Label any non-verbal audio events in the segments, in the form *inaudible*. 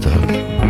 Caixa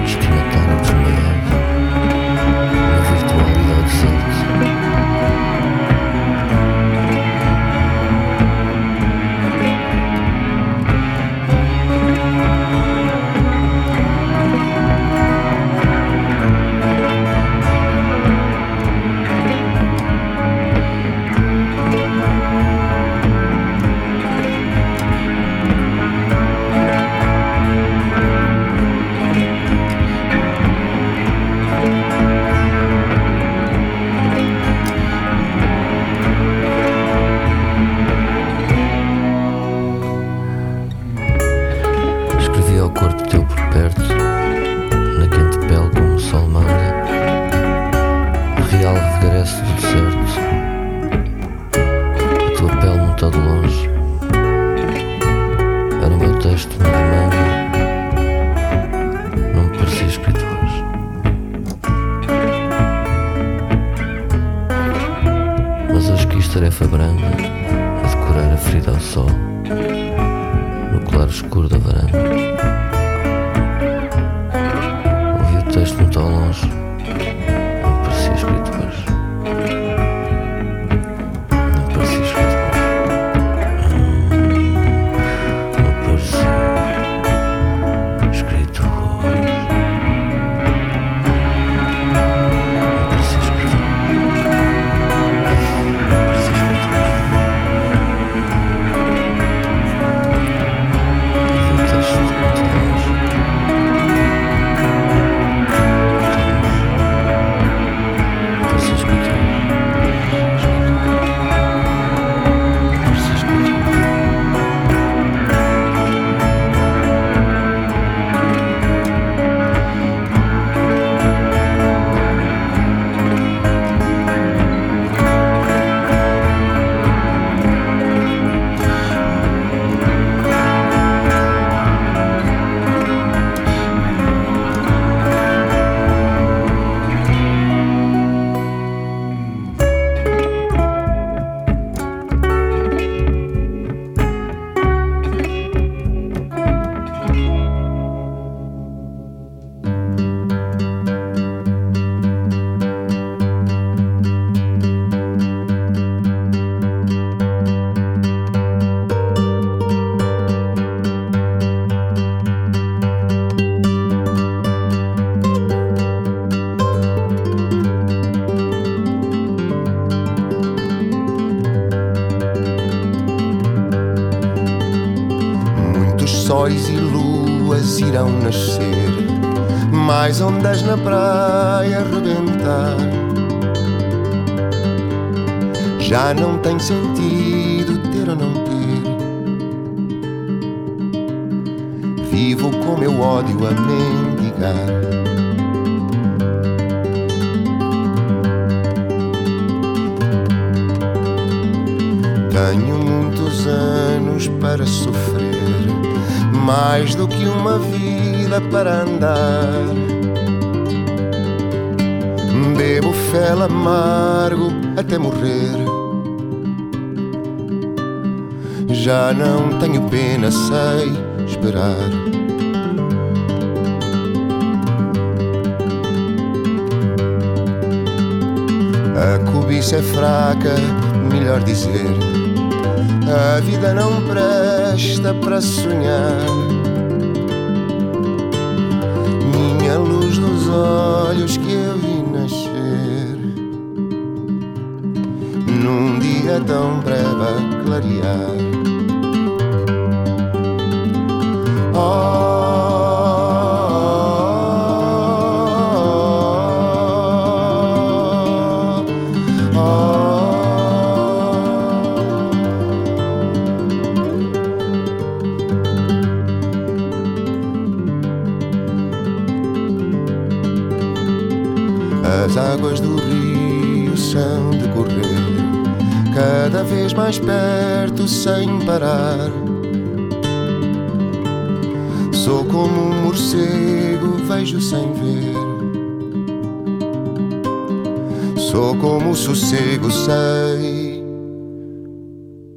sóis e luas irão nascer, mais ondas na praia rebentar. Já não tem sentido ter ou não ter. Vivo com meu ódio a mendigar. Tenho muitos anos para sofrer, mais do que uma vida para andar. Bebo fel amargo até morrer. Já não tenho pena, sei esperar. A cobiça é fraca, melhor dizer. A vida não presta para sonhar. Minha luz dos olhos que eu vi nascer. Num dia tão breve a clarear. Oh, As águas do rio são de correr, cada vez mais perto sem parar. Sou como um morcego, vejo sem ver. Sou como o sossego, sei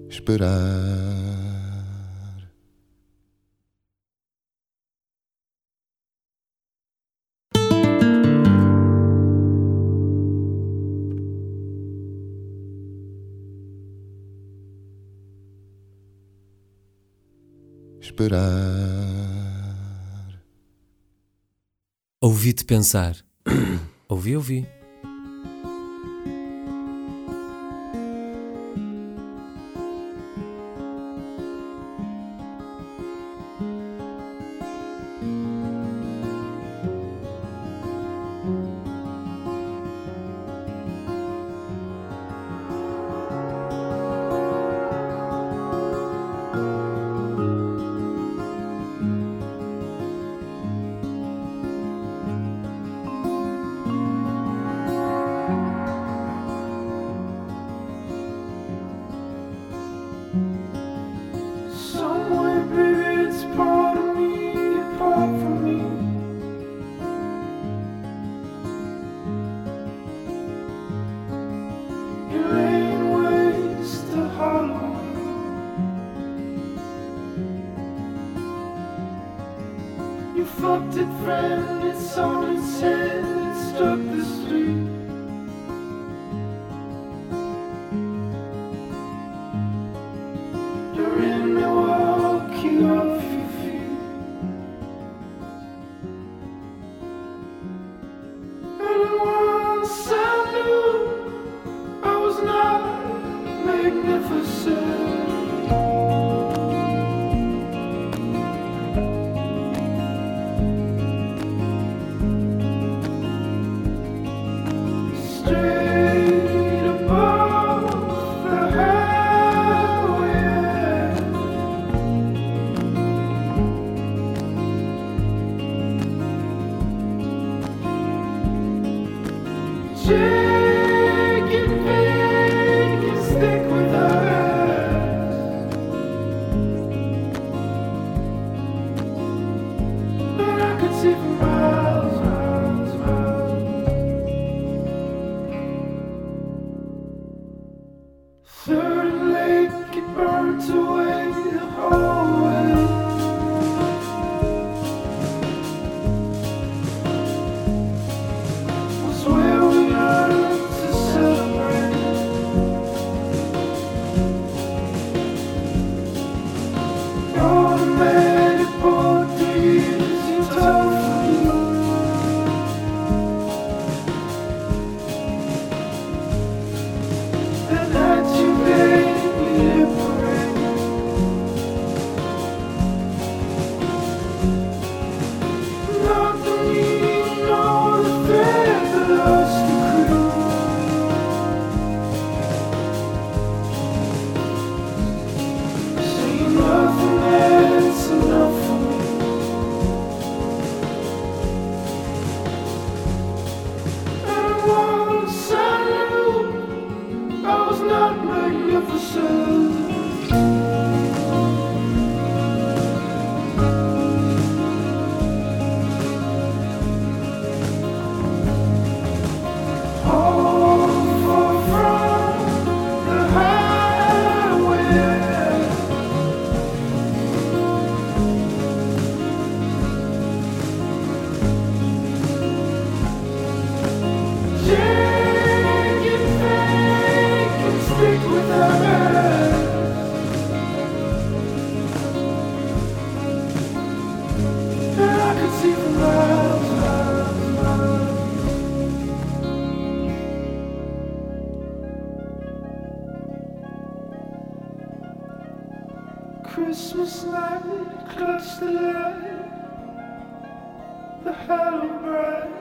esperar. esperar. Ouvi-te pensar. *coughs* ouvi, ouvi. friend, it's on same. Christmas night, clutch the light, the hollow bright.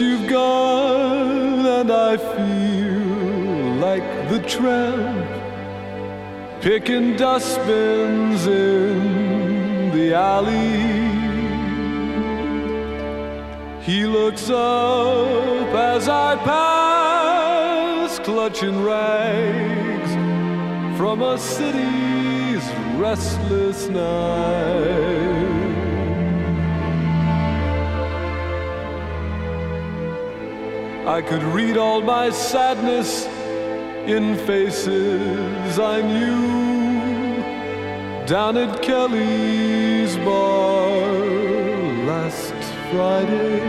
You've gone, and I feel like the tramp picking dustbins in the alley. He looks up as I pass, clutching rags from a city's restless night. I could read all my sadness in faces I knew down at Kelly's bar last Friday.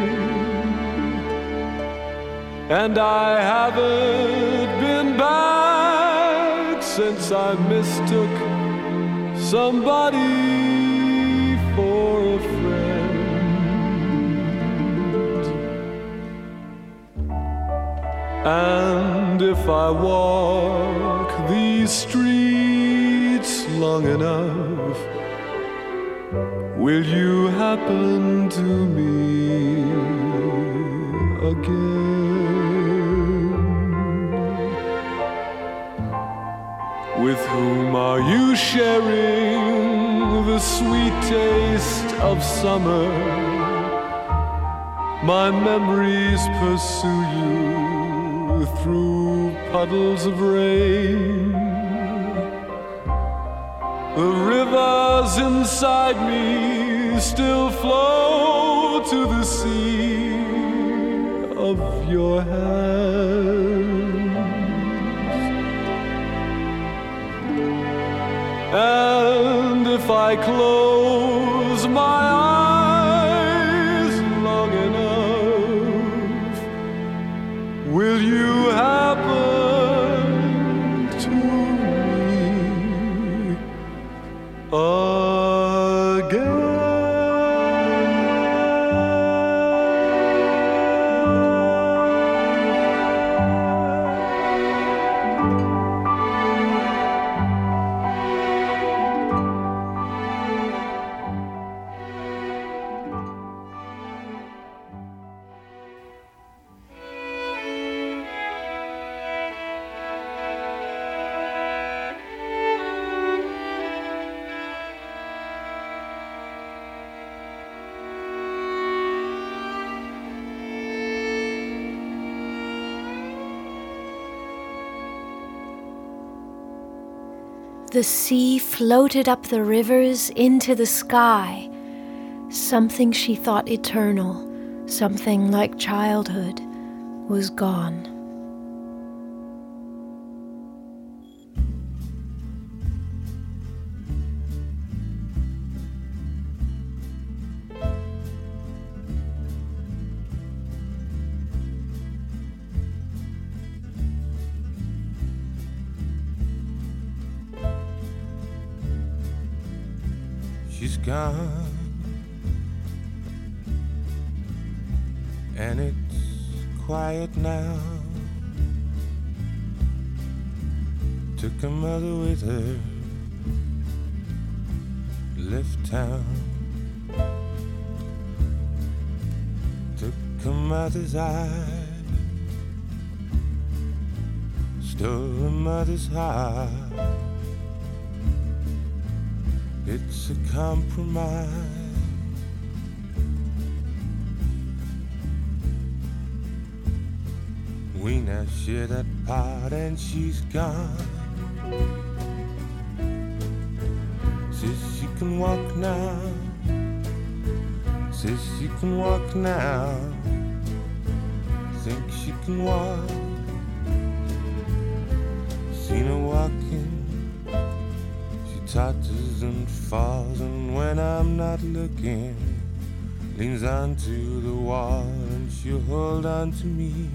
And I haven't been back since I mistook somebody And if I walk these streets long enough, will you happen to me again? With whom are you sharing the sweet taste of summer? My memories pursue you through puddles of rain. The rivers inside me still flow to the sea of your hands. And if I close The sea floated up the rivers into the sky. Something she thought eternal, something like childhood, was gone. And it's quiet now. Took her mother with her. Left town. Took her mother's eye. Stole her mother's heart. It's a compromise. We now share that part and she's gone. Says she can walk now. Says she can walk now. Think she can walk. Seen her walking. Totters and falls, and when I'm not looking, leans onto the wall and she'll hold on to me.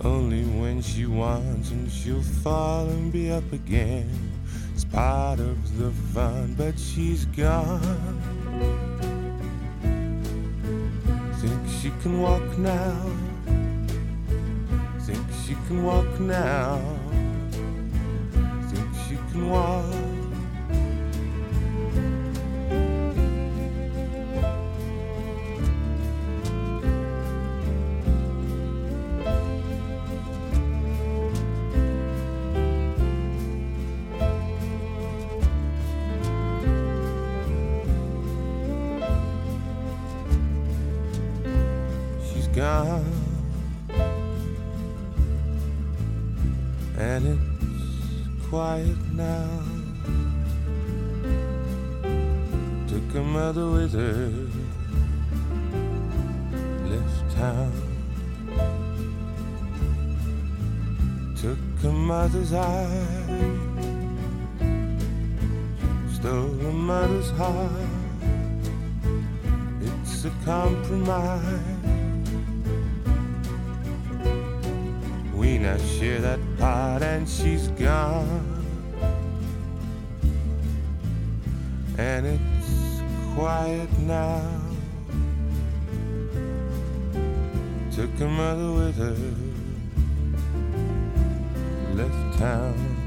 Only when she wants and she'll fall and be up again. It's part of the fun, but she's gone. Think she can walk now. Think she can walk now. Think she can walk. Mother's. Stole her mother's heart. It's a compromise. We now share that pot and she's gone. And it's quiet now. Took her mother with her. Left town.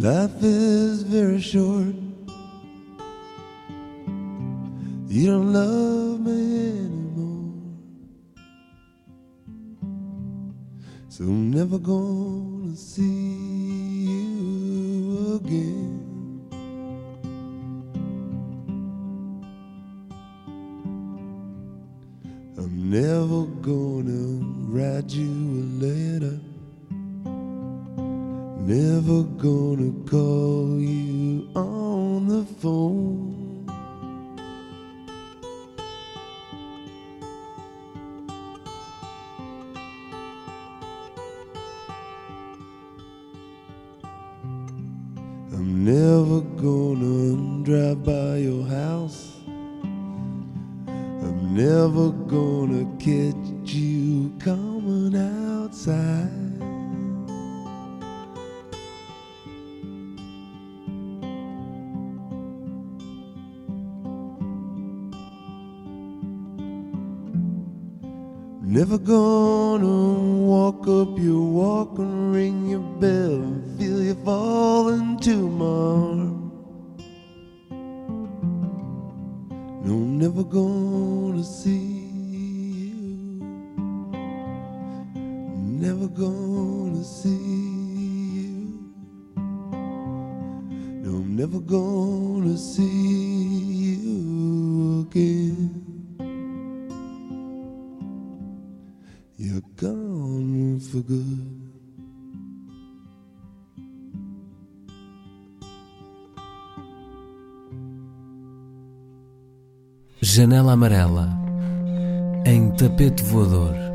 Life is very short. You don't love me anymore. So I'm never gonna see you again. I'm never gonna see you again. You're gone for good. Janela Amarela, em tapete voador.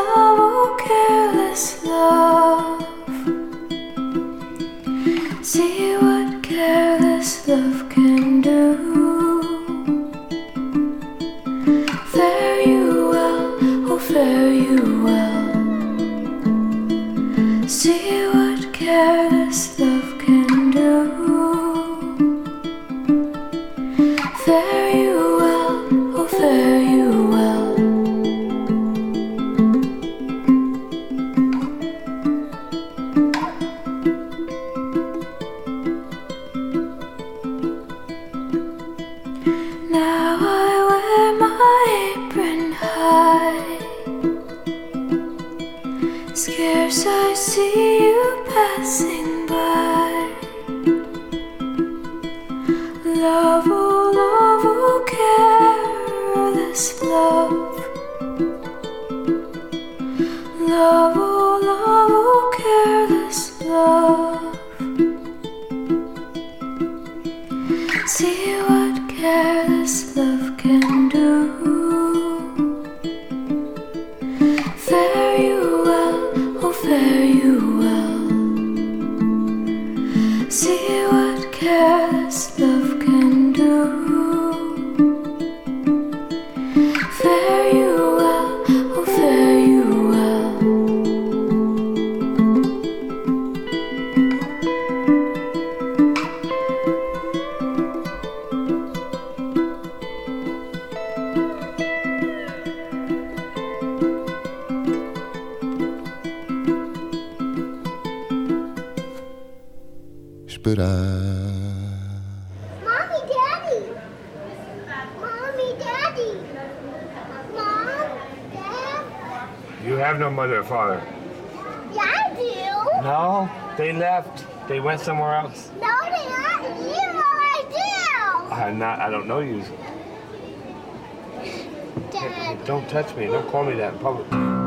love. went somewhere else? No, they not. You know I do. I'm not. I don't know you. Dad. Hey, don't touch me. Don't call me that in public.